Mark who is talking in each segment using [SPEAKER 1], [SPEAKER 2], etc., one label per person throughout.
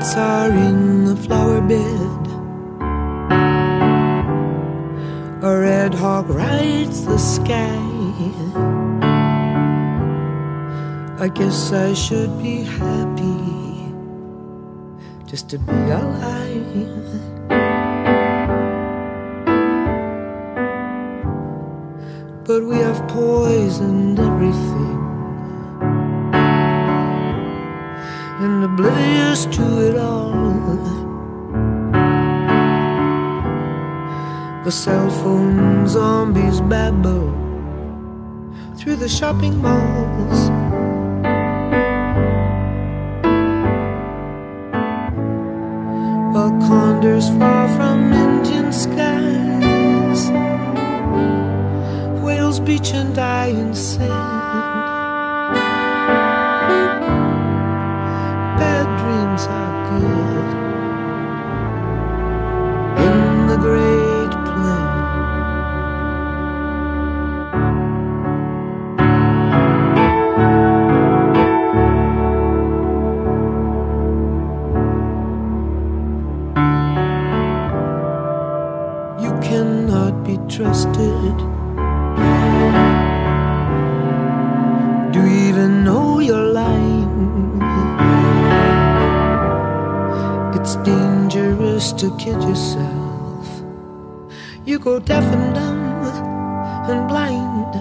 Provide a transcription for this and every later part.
[SPEAKER 1] Cats are in the flower bed. A red hawk rides the sky. I guess I should be happy just to be alive. But we have poisoned everything and oblivious to it all. The cell phone zombies babble through the shopping malls. While condors fall from Indian skies, whales beach and die in sand. To kid yourself. You go deaf and dumb and blind.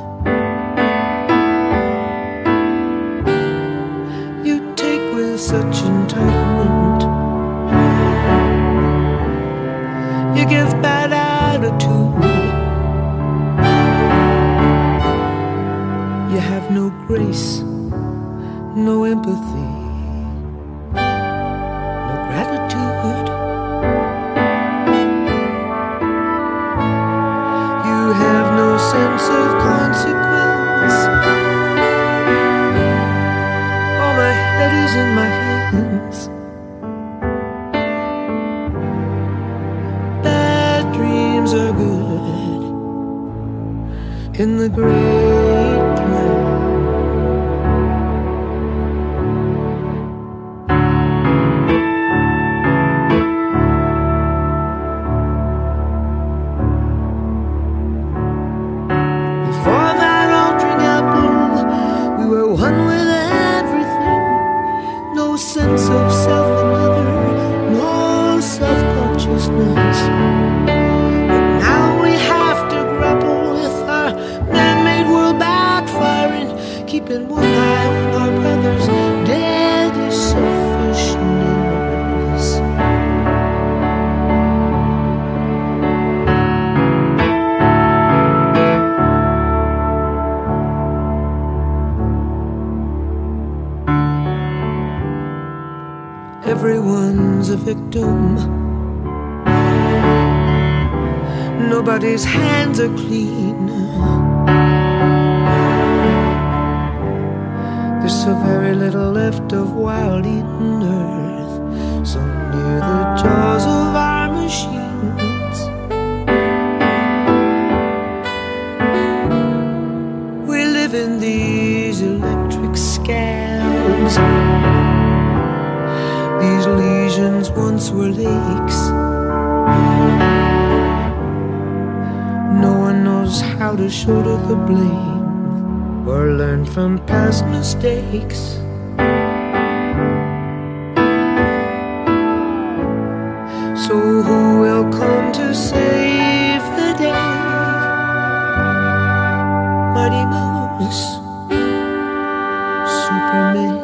[SPEAKER 1] You take with such entitlement. You give bad attitude. You have no grace, no empathy, no gratitude. Sense of consequence. All my head is in my hands. Bad dreams are good in the great But now we have to grapple with our man made world backfiring, keeping one eye on our brother's deadly selfishness. Everyone's a victim. Nobody's hands are clean. There's so very little left of wild Eden earth, so near the jaws of our machines. We live in these electric scabs. These lesions once were lakes. Knows how to shoulder the blame or learn from past mistakes. So, who will come to save the day? Mighty Mouse, Superman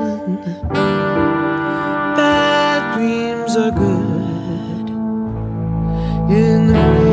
[SPEAKER 1] bad dreams are good in the